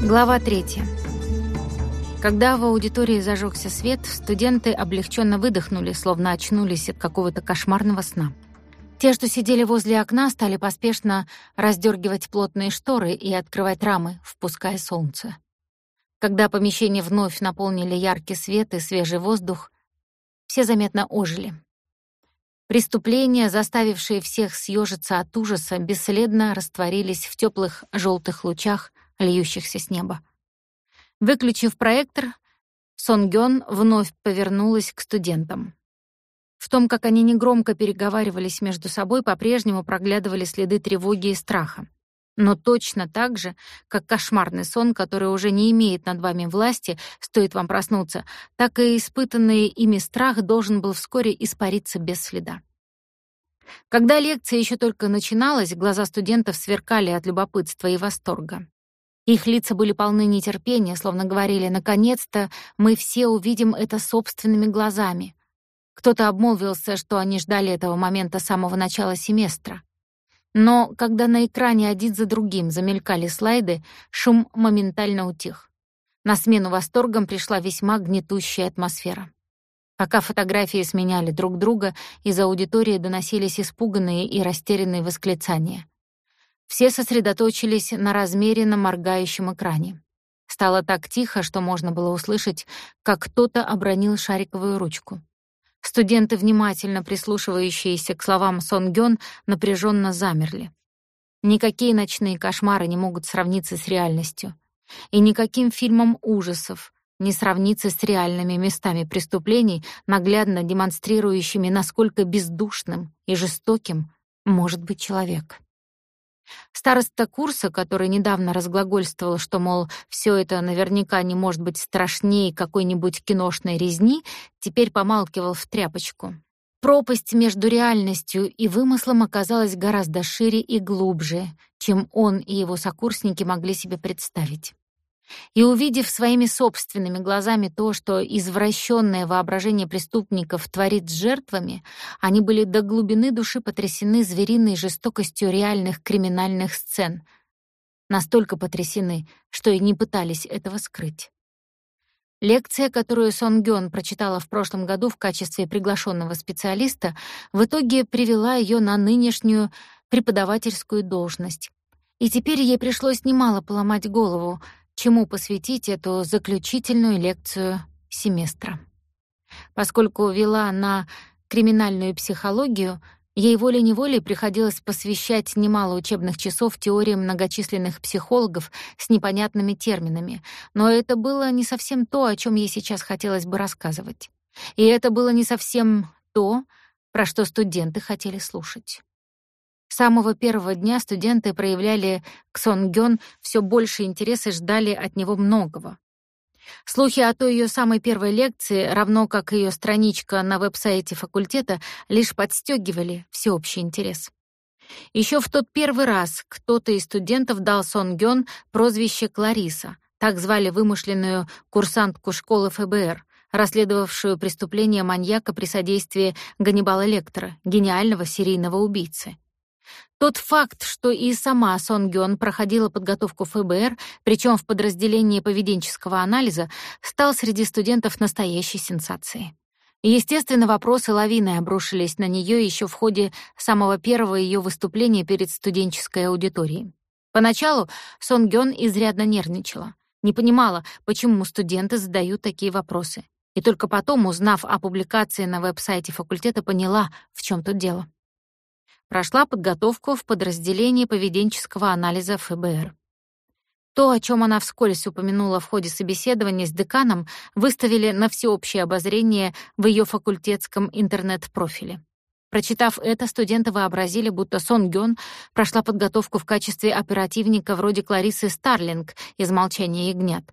Глава третья. Когда в аудитории зажегся свет, студенты облегченно выдохнули, словно очнулись от какого-то кошмарного сна. Те, что сидели возле окна, стали поспешно раздергивать плотные шторы и открывать рамы, впуская солнце. Когда помещение вновь наполнили яркий свет и свежий воздух, все заметно ожили. Преступления, заставившие всех съежиться от ужаса, бесследно растворились в теплых желтых лучах, льющихся с неба. Выключив проектор, Сонгён вновь повернулась к студентам. В том, как они негромко переговаривались между собой, по-прежнему проглядывали следы тревоги и страха. Но точно так же, как кошмарный сон, который уже не имеет над вами власти, стоит вам проснуться, так и испытанный ими страх должен был вскоре испариться без следа. Когда лекция еще только начиналась, глаза студентов сверкали от любопытства и восторга. Их лица были полны нетерпения, словно говорили: "Наконец-то мы все увидим это собственными глазами". Кто-то обмолвился, что они ждали этого момента с самого начала семестра. Но когда на экране один за другим замелькали слайды, шум моментально утих. На смену восторгам пришла весьма гнетущая атмосфера. Пока фотографии сменяли друг друга, из аудитории доносились испуганные и растерянные восклицания. Все сосредоточились на размеренно моргающем экране. Стало так тихо, что можно было услышать, как кто-то обронил шариковую ручку. Студенты, внимательно прислушивающиеся к словам Сон Гён, напряженно замерли. Никакие ночные кошмары не могут сравниться с реальностью. И никаким фильмом ужасов не сравнится с реальными местами преступлений, наглядно демонстрирующими, насколько бездушным и жестоким может быть человек. Староста курса, который недавно разглагольствовал, что, мол, все это наверняка не может быть страшнее какой-нибудь киношной резни, теперь помалкивал в тряпочку. Пропасть между реальностью и вымыслом оказалась гораздо шире и глубже, чем он и его сокурсники могли себе представить. И увидев своими собственными глазами то, что извращенное воображение преступников творит с жертвами, они были до глубины души потрясены звериной жестокостью реальных криминальных сцен. Настолько потрясены, что и не пытались этого скрыть. Лекция, которую Сон Гён прочитала в прошлом году в качестве приглашенного специалиста, в итоге привела ее на нынешнюю преподавательскую должность. И теперь ей пришлось немало поломать голову, чему посвятить эту заключительную лекцию семестра. Поскольку вела на криминальную психологию, ей волей-неволей приходилось посвящать немало учебных часов теории многочисленных психологов с непонятными терминами, но это было не совсем то, о чем ей сейчас хотелось бы рассказывать. И это было не совсем то, про что студенты хотели слушать. С самого первого дня студенты проявляли к Сон Гён всё больше интереса и ждали от него многого. Слухи о той её самой первой лекции, равно как её страничка на веб-сайте факультета, лишь подстёгивали всеобщий интерес. Ещё в тот первый раз кто-то из студентов дал Сон Гён прозвище Клариса, так звали вымышленную курсантку школы ФБР, расследовавшую преступление маньяка при содействии Ганнибала Лектора, гениального серийного убийцы. Тот факт, что и сама Сон Гён проходила подготовку ФБР, причем в подразделении поведенческого анализа, стал среди студентов настоящей сенсацией. Естественно, вопросы лавиной обрушились на нее еще в ходе самого первого ее выступления перед студенческой аудиторией. Поначалу Сон Гён изрядно нервничала, не понимала, почему студенты задают такие вопросы. И только потом, узнав о публикации на веб-сайте факультета, поняла, в чем тут дело прошла подготовку в подразделении поведенческого анализа ФБР. То, о чем она вскользь упомянула в ходе собеседования с деканом, выставили на всеобщее обозрение в ее факультетском интернет-профиле. Прочитав это, студенты вообразили, будто Сон Гён прошла подготовку в качестве оперативника вроде Кларисы Старлинг из «Молчания ягнят».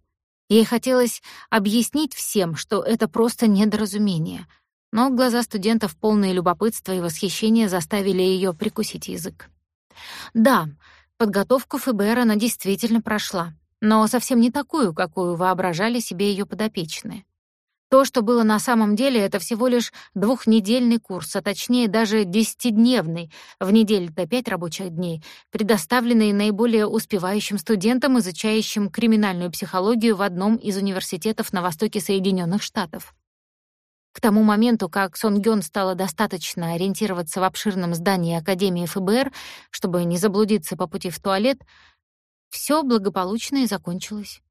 Ей хотелось объяснить всем, что это просто недоразумение — но глаза студентов, полные любопытства и восхищения, заставили ее прикусить язык. Да, подготовку ФБР она действительно прошла, но совсем не такую, какую воображали себе ее подопечные. То, что было на самом деле, это всего лишь двухнедельный курс, а точнее даже десятидневный, в неделю-то пять рабочих дней, предоставленный наиболее успевающим студентам, изучающим криминальную психологию в одном из университетов на востоке Соединенных Штатов. К тому моменту, как Сон Гён стала достаточно ориентироваться в обширном здании Академии ФБР, чтобы не заблудиться по пути в туалет, все благополучно и закончилось.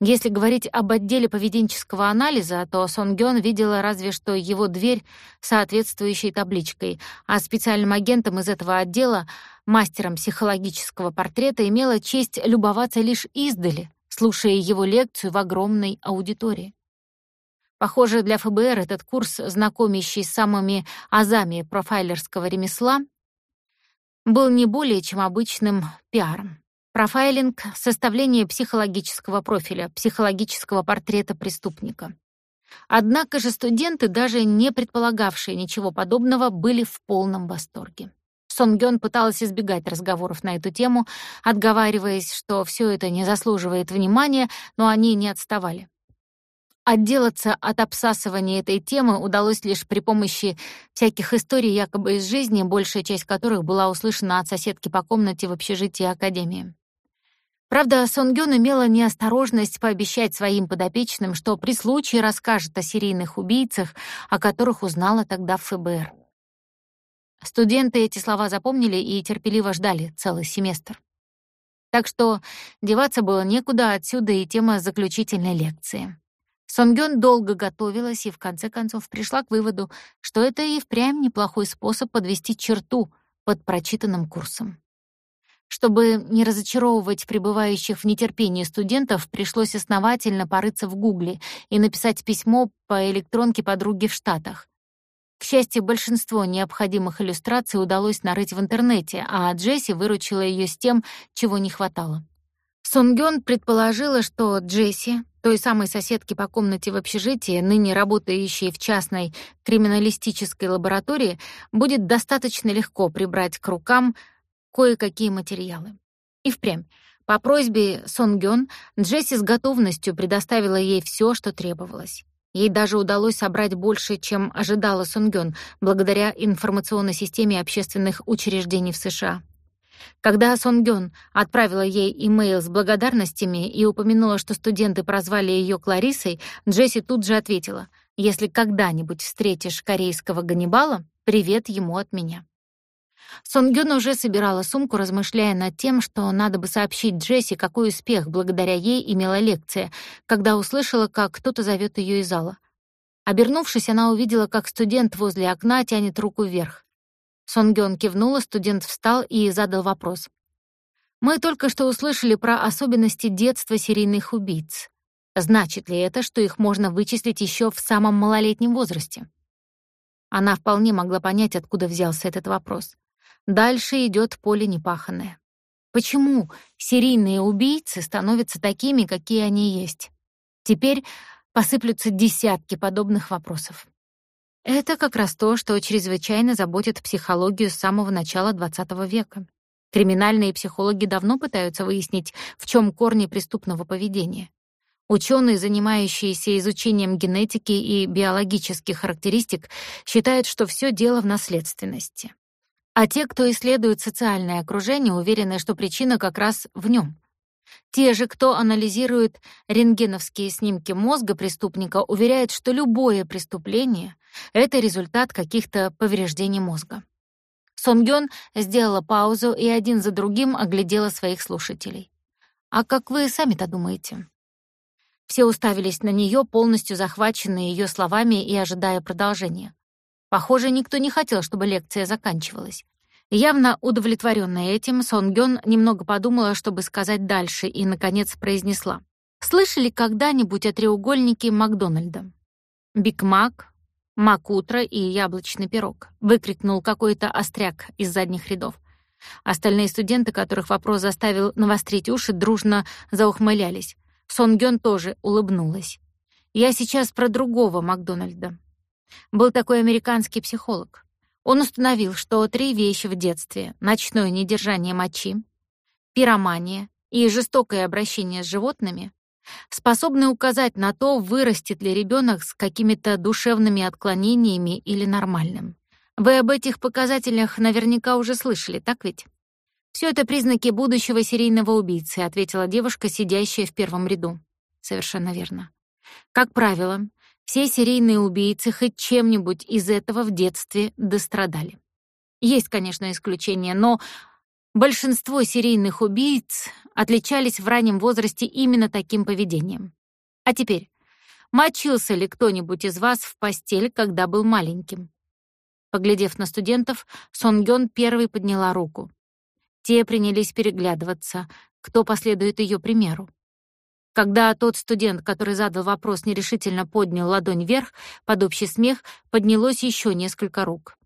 Если говорить об отделе поведенческого анализа, то Сон Гён видела разве что его дверь с соответствующей табличкой, а специальным агентом из этого отдела, мастером психологического портрета, имела честь любоваться лишь издали, слушая его лекцию в огромной аудитории. Похоже, для ФБР этот курс, знакомящий с самыми азами профайлерского ремесла, был не более чем обычным пиаром. Профайлинг — составление психологического профиля, психологического портрета преступника. Однако же студенты, даже не предполагавшие ничего подобного, были в полном восторге. Сон Гён пыталась избегать разговоров на эту тему, отговариваясь, что все это не заслуживает внимания, но они не отставали. Отделаться от обсасывания этой темы удалось лишь при помощи всяких историй якобы из жизни, большая часть которых была услышана от соседки по комнате в общежитии Академии. Правда, Сонгён имела неосторожность пообещать своим подопечным, что при случае расскажет о серийных убийцах, о которых узнала тогда ФБР. Студенты эти слова запомнили и терпеливо ждали целый семестр. Так что деваться было некуда, отсюда и тема заключительной лекции. Сонгён долго готовилась и в конце концов пришла к выводу, что это и впрямь неплохой способ подвести черту под прочитанным курсом. Чтобы не разочаровывать пребывающих в нетерпении студентов, пришлось основательно порыться в Гугле и написать письмо по электронке подруге в Штатах. К счастью, большинство необходимых иллюстраций удалось нарыть в интернете, а Джесси выручила ее с тем, чего не хватало. Сонгён предположила, что Джесси, той самой соседки по комнате в общежитии, ныне работающей в частной криминалистической лаборатории, будет достаточно легко прибрать к рукам кое-какие материалы. И впрямь, по просьбе Сонгён, Джесси с готовностью предоставила ей все, что требовалось. Ей даже удалось собрать больше, чем ожидала Сонгён, благодаря информационной системе общественных учреждений в США. Когда Сонгён отправила ей имейл с благодарностями и упомянула, что студенты прозвали ее Кларисой, Джесси тут же ответила: "Если когда-нибудь встретишь корейского Ганнибала, привет ему от меня". Сонгюн уже собирала сумку, размышляя над тем, что надо бы сообщить Джесси, какой успех благодаря ей имела лекция, когда услышала, как кто-то зовет ее из зала. Обернувшись, она увидела, как студент возле окна тянет руку вверх. Сонгён кивнула, студент встал и задал вопрос. «Мы только что услышали про особенности детства серийных убийц. Значит ли это, что их можно вычислить еще в самом малолетнем возрасте?» Она вполне могла понять, откуда взялся этот вопрос. Дальше идет поле непаханное. Почему серийные убийцы становятся такими, какие они есть? Теперь посыплются десятки подобных вопросов. Это как раз то, что чрезвычайно заботит психологию с самого начала XX века. Криминальные психологи давно пытаются выяснить, в чем корни преступного поведения. Ученые, занимающиеся изучением генетики и биологических характеристик, считают, что все дело в наследственности. А те, кто исследует социальное окружение, уверены, что причина как раз в нем. Те же, кто анализирует рентгеновские снимки мозга преступника, уверяют, что любое преступление — это результат каких-то повреждений мозга. Сонгён сделала паузу и один за другим оглядела своих слушателей. «А как вы сами-то думаете?» Все уставились на нее, полностью захваченные ее словами и ожидая продолжения. Похоже, никто не хотел, чтобы лекция заканчивалась. Явно удовлетворенная этим, Сон Гён немного подумала, чтобы сказать дальше, и, наконец, произнесла. «Слышали когда-нибудь о треугольнике Макдональда?» «Биг Мак», «Макутро» и «Яблочный пирог», — выкрикнул какой-то остряк из задних рядов. Остальные студенты, которых вопрос заставил навострить уши, дружно заухмылялись. Сон Гён тоже улыбнулась. «Я сейчас про другого Макдональда. Был такой американский психолог. Он установил, что три вещи в детстве — ночное недержание мочи, пиромания и жестокое обращение с животными способны указать на то, вырастет ли ребенок с какими-то душевными отклонениями или нормальным. Вы об этих показателях наверняка уже слышали, так ведь? Все это признаки будущего серийного убийцы, ответила девушка, сидящая в первом ряду. Совершенно верно. Как правило, все серийные убийцы хоть чем-нибудь из этого в детстве дострадали. Есть, конечно, исключения, но большинство серийных убийц отличались в раннем возрасте именно таким поведением. А теперь, мочился ли кто-нибудь из вас в постель, когда был маленьким? Поглядев на студентов, Сон Гён первой подняла руку. Те принялись переглядываться, кто последует ее примеру. Когда тот студент, который задал вопрос, нерешительно поднял ладонь вверх, под общий смех поднялось еще несколько рук.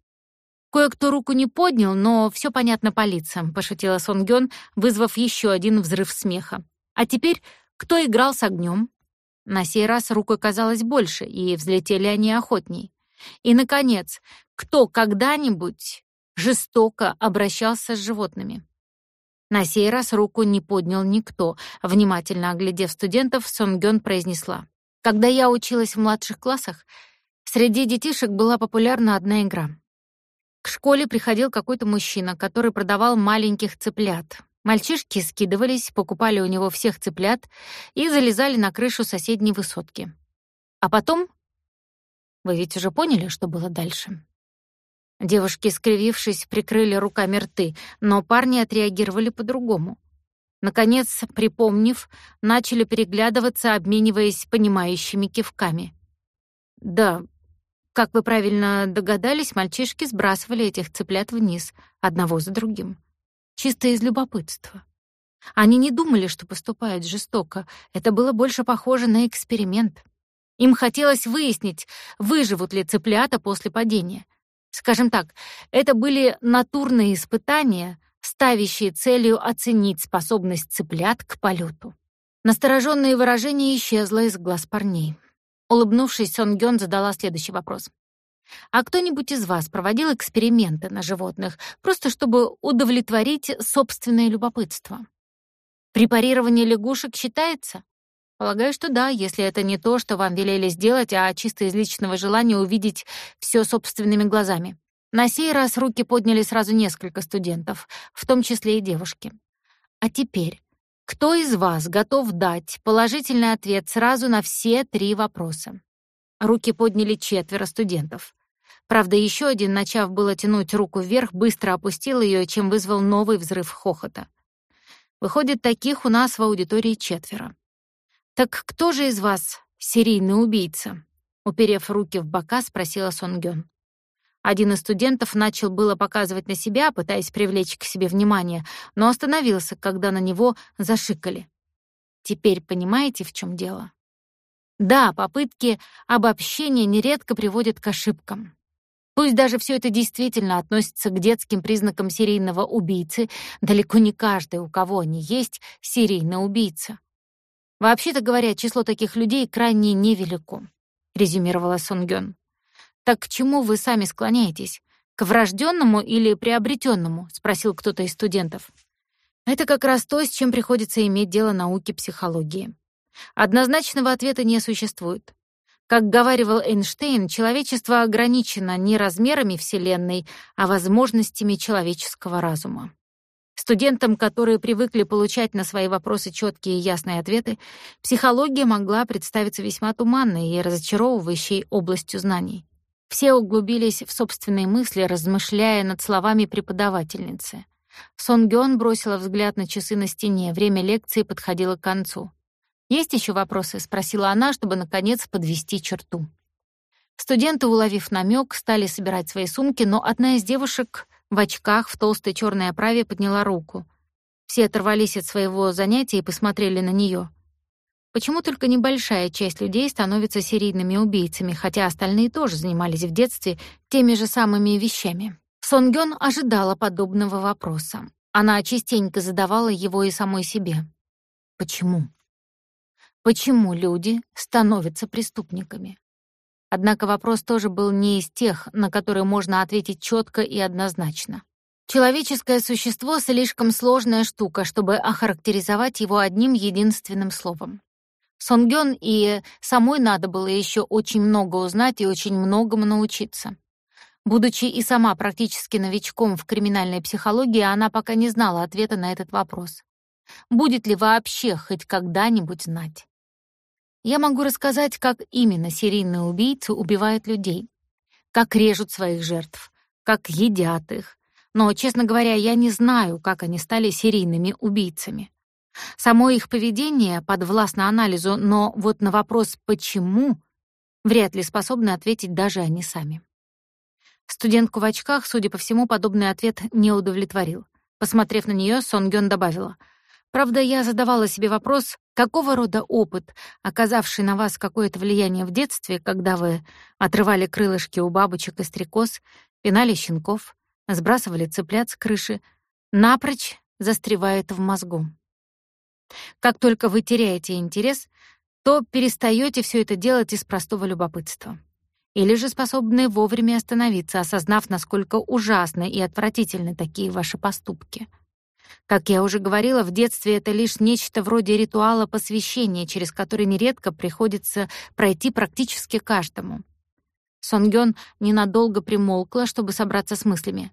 Кое-кто руку не поднял, но все понятно по лицам, пошутила Сон Гён, вызвав еще один взрыв смеха. А теперь кто играл с огнем? На сей раз рук оказалось больше, и взлетели они охотней. И наконец, кто когда-нибудь жестоко обращался с животными? На сей раз руку не поднял никто. Внимательно оглядев студентов, Сон Гён произнесла: "Когда я училась в младших классах, среди детишек была популярна одна игра. К школе приходил какой-то мужчина, который продавал маленьких цыплят. Мальчишки скидывались, покупали у него всех цыплят и залезали на крышу соседней высотки. А потом... Вы ведь уже поняли, что было дальше? Девушки, скривившись, прикрыли руками рты, но парни отреагировали по-другому. Наконец, припомнив, начали переглядываться, обмениваясь понимающими кивками. Да, как вы правильно догадались, мальчишки сбрасывали этих цыплят вниз, одного за другим. Чисто из любопытства. Они не думали, что поступают жестоко. Это было больше похоже на эксперимент. Им хотелось выяснить, выживут ли цыплята после падения. Скажем так, это были натурные испытания, ставящие целью оценить способность цыплят к полету. Настороженное выражение исчезло из глаз парней. Улыбнувшись, Сон Гён задала следующий вопрос. А кто-нибудь из вас проводил эксперименты на животных, просто чтобы удовлетворить собственное любопытство? Препарирование лягушек считается? Полагаю, что да, если это не то, что вам велели сделать, а чисто из личного желания увидеть все собственными глазами. На сей раз руки подняли сразу несколько студентов, в том числе и девушки. А теперь кто из вас готов дать положительный ответ сразу на все три вопроса? Руки подняли четверо студентов. Правда, еще один, начав было тянуть руку вверх, быстро опустил ее, чем вызвал новый взрыв хохота. Выходит, таких у нас в аудитории четверо. Так кто же из вас серийный убийца? Уперев руки в бока, спросила Сонгён. Один из студентов начал было показывать на себя, пытаясь привлечь к себе внимание, но остановился, когда на него зашикали. Теперь понимаете, в чем дело? Да, попытки обобщения нередко приводят к ошибкам. Пусть даже все это действительно относится к детским признакам серийного убийцы, далеко не каждый, у кого они есть, серийный убийца. Вообще-то говоря, число таких людей крайне невелико, резюмировала Сунгён. Так к чему вы сами склоняетесь? К врожденному или приобретенному? спросил кто-то из студентов. Это как раз то, с чем приходится иметь дело науке психологии. Однозначного ответа не существует. Как говаривал Эйнштейн, человечество ограничено не размерами Вселенной, а возможностями человеческого разума. Студентам, которые привыкли получать на свои вопросы четкие и ясные ответы, психология могла представиться весьма туманной и разочаровывающей областью знаний. Все углубились в собственные мысли, размышляя над словами преподавательницы. Сон Гён бросила взгляд на часы на стене, время лекции подходило к концу. «Есть еще вопросы?» — спросила она, чтобы, наконец, подвести черту. Студенты, уловив намек, стали собирать свои сумки, но одна из девушек в очках в толстой черной оправе подняла руку. Все оторвались от своего занятия и посмотрели на нее. Почему только небольшая часть людей становится серийными убийцами, хотя остальные тоже занимались в детстве теми же самыми вещами? Сон Гён ожидала подобного вопроса. Она частенько задавала его и самой себе. Почему? Почему люди становятся преступниками? Однако вопрос тоже был не из тех, на которые можно ответить четко и однозначно. Человеческое существо слишком сложная штука, чтобы охарактеризовать его одним единственным словом. Сонгён и самой надо было еще очень много узнать и очень многому научиться. Будучи и сама практически новичком в криминальной психологии, она пока не знала ответа на этот вопрос. Будет ли вообще хоть когда-нибудь знать? Я могу рассказать, как именно серийные убийцы убивают людей, как режут своих жертв, как едят их. Но, честно говоря, я не знаю, как они стали серийными убийцами. Само их поведение подвластно анализу, но вот на вопрос «почему» вряд ли способны ответить даже они сами. Студентку в очках, судя по всему, подобный ответ не удовлетворил. Посмотрев на нее, Сон Гён добавила: "Правда, я задавала себе вопрос, какого рода опыт, оказавший на вас какое-то влияние в детстве, когда вы отрывали крылышки у бабочек и стрекоз, пинали щенков, сбрасывали цыплят с крыши, напрочь застревает в мозгу. Как только вы теряете интерес, то перестаете все это делать из простого любопытства. Или же способны вовремя остановиться, осознав, насколько ужасны и отвратительны такие ваши поступки. Как я уже говорила, в детстве это лишь нечто вроде ритуала посвящения, через который нередко приходится пройти практически каждому. Сонгён ненадолго примолкла, чтобы собраться с мыслями.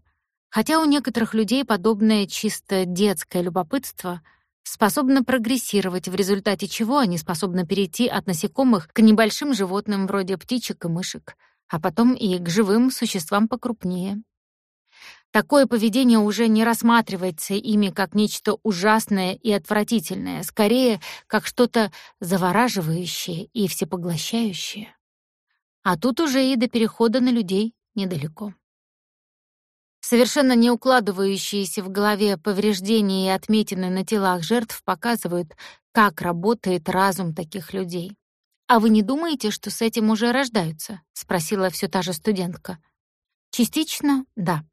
Хотя у некоторых людей подобное чисто детское любопытство — способна прогрессировать, в результате чего они способны перейти от насекомых к небольшим животным вроде птичек и мышек, а потом и к живым существам покрупнее. Такое поведение уже не рассматривается ими как нечто ужасное и отвратительное, скорее как что-то завораживающее и всепоглощающее. А тут уже и до перехода на людей недалеко. Совершенно не укладывающиеся в голове повреждения и отметины на телах жертв показывают, как работает разум таких людей. «А вы не думаете, что с этим уже рождаются?» — спросила все та же студентка. «Частично — да.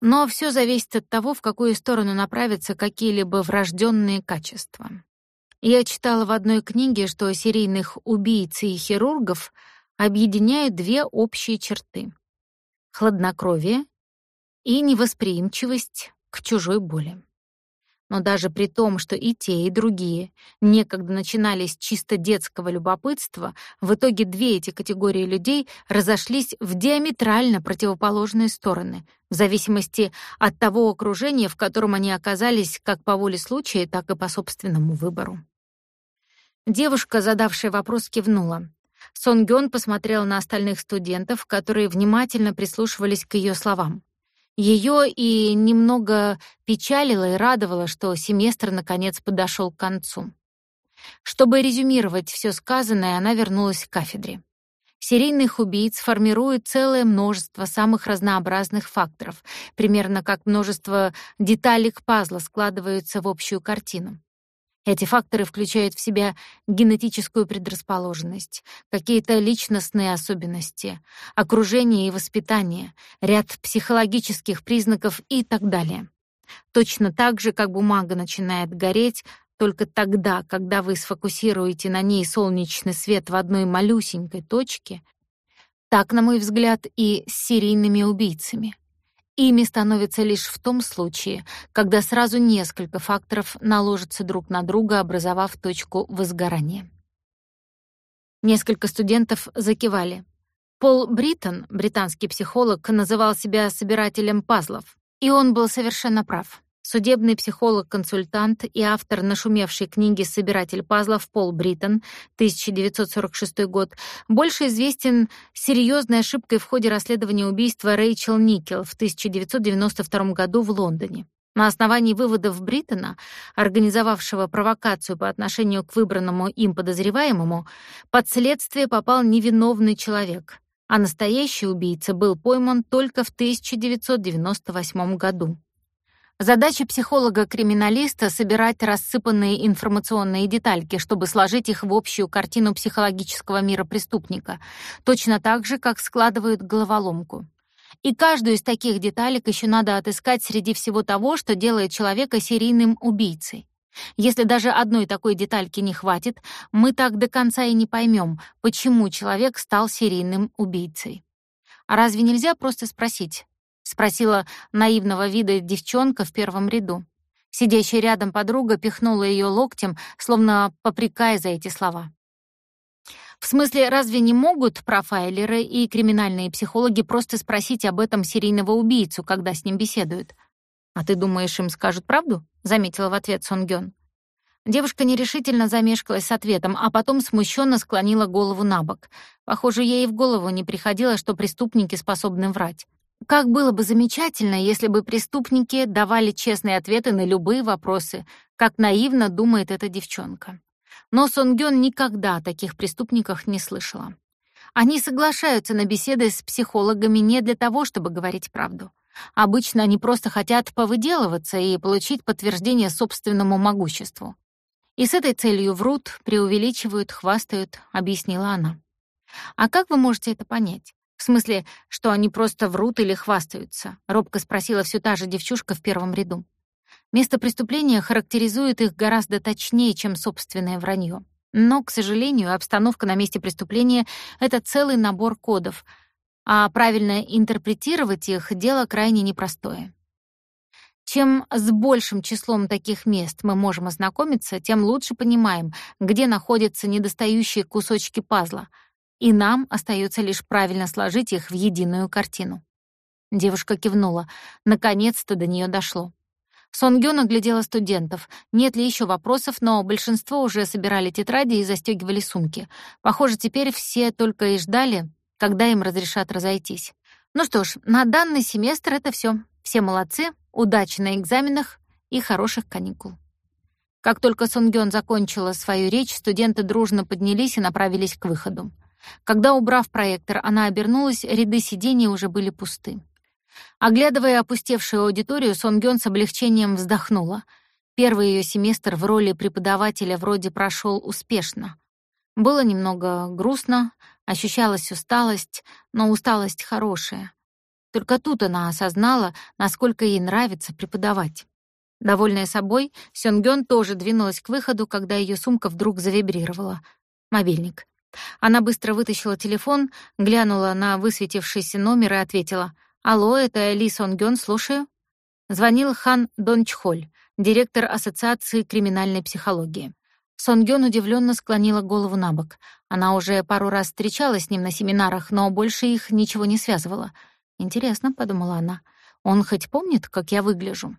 Но все зависит от того, в какую сторону направятся какие-либо врожденные качества. Я читала в одной книге, что серийных убийц и хирургов объединяют две общие черты — хладнокровие и невосприимчивость к чужой боли. Но даже при том, что и те, и другие некогда начинали с чисто детского любопытства, в итоге две эти категории людей разошлись в диаметрально противоположные стороны, в зависимости от того окружения, в котором они оказались как по воле случая, так и по собственному выбору. Девушка, задавшая вопрос, кивнула. Сон Гён посмотрел на остальных студентов, которые внимательно прислушивались к ее словам. Ее и немного печалило и радовало, что семестр наконец подошел к концу. Чтобы резюмировать все сказанное, она вернулась к кафедре. Серийных убийц формирует целое множество самых разнообразных факторов, примерно как множество деталек пазла складываются в общую картину. Эти факторы включают в себя генетическую предрасположенность, какие-то личностные особенности, окружение и воспитание, ряд психологических признаков и так далее. Точно так же, как бумага начинает гореть только тогда, когда вы сфокусируете на ней солнечный свет в одной малюсенькой точке, так, на мой взгляд, и с серийными убийцами. Ими становится лишь в том случае, когда сразу несколько факторов наложатся друг на друга, образовав точку возгорания. Несколько студентов закивали. Пол Бриттон, британский психолог, называл себя собирателем пазлов, и он был совершенно прав. Судебный психолог-консультант и автор нашумевшей книги «Собиратель пазлов» Пол Бриттон, 1946 год, больше известен серьезной ошибкой в ходе расследования убийства Рэйчел Никел в 1992 году в Лондоне. На основании выводов Бриттона, организовавшего провокацию по отношению к выбранному им подозреваемому, под следствие попал невиновный человек, а настоящий убийца был пойман только в 1998 году. Задача психолога-криминалиста — собирать рассыпанные информационные детальки, чтобы сложить их в общую картину психологического мира преступника, точно так же, как складывают головоломку. И каждую из таких деталек еще надо отыскать среди всего того, что делает человека серийным убийцей. Если даже одной такой детальки не хватит, мы так до конца и не поймем, почему человек стал серийным убийцей. А разве нельзя просто спросить, спросила наивного вида девчонка в первом ряду. Сидящая рядом подруга пихнула ее локтем, словно попрекая за эти слова. В смысле, разве не могут профайлеры и криминальные психологи просто спросить об этом серийного убийцу, когда с ним беседуют? А ты думаешь, им скажут правду? заметила в ответ Сон Гён. Девушка нерешительно замешкалась с ответом, а потом смущенно склонила голову на бок. Похоже, ей в голову не приходило, что преступники способны врать. Как было бы замечательно, если бы преступники давали честные ответы на любые вопросы, как наивно думает эта девчонка. Но Сонгён никогда о таких преступниках не слышала. Они соглашаются на беседы с психологами не для того, чтобы говорить правду. Обычно они просто хотят повыделываться и получить подтверждение собственному могуществу. И с этой целью врут, преувеличивают, хвастают, объяснила она. А как вы можете это понять? В смысле, что они просто врут или хвастаются? Робко спросила все та же девчушка в первом ряду. Место преступления характеризует их гораздо точнее, чем собственное вранье. Но, к сожалению, обстановка на месте преступления — это целый набор кодов, а правильно интерпретировать их — дело крайне непростое. Чем с большим числом таких мест мы можем ознакомиться, тем лучше понимаем, где находятся недостающие кусочки пазла, и нам остается лишь правильно сложить их в единую картину. Девушка кивнула. Наконец-то до нее дошло. Сонгён оглядела студентов. Нет ли еще вопросов, но большинство уже собирали тетради и застегивали сумки. Похоже, теперь все только и ждали, когда им разрешат разойтись. Ну что ж, на данный семестр это все. Все молодцы, удачи на экзаменах и хороших каникул. Как только Сонгён закончила свою речь, студенты дружно поднялись и направились к выходу. Когда, убрав проектор, она обернулась, ряды сидений уже были пусты. Оглядывая опустевшую аудиторию, Сонгён с облегчением вздохнула. Первый ее семестр в роли преподавателя вроде прошел успешно. Было немного грустно, ощущалась усталость, но усталость хорошая. Только тут она осознала, насколько ей нравится преподавать. Довольная собой, Сёнгён тоже двинулась к выходу, когда ее сумка вдруг завибрировала. Мобильник. Она быстро вытащила телефон, глянула на высветившийся номер и ответила — «Алло, это Ли Сон Гён, слушаю». Звонил Хан Дончхоль, директор Ассоциации криминальной психологии. Сон Гён удивленно склонила голову на бок. Она уже пару раз встречалась с ним на семинарах, но больше их ничего не связывало. «Интересно», — подумала она, — «он хоть помнит, как я выгляжу?»